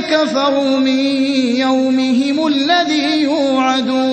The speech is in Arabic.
كفروا من يومهم الذي يوعدون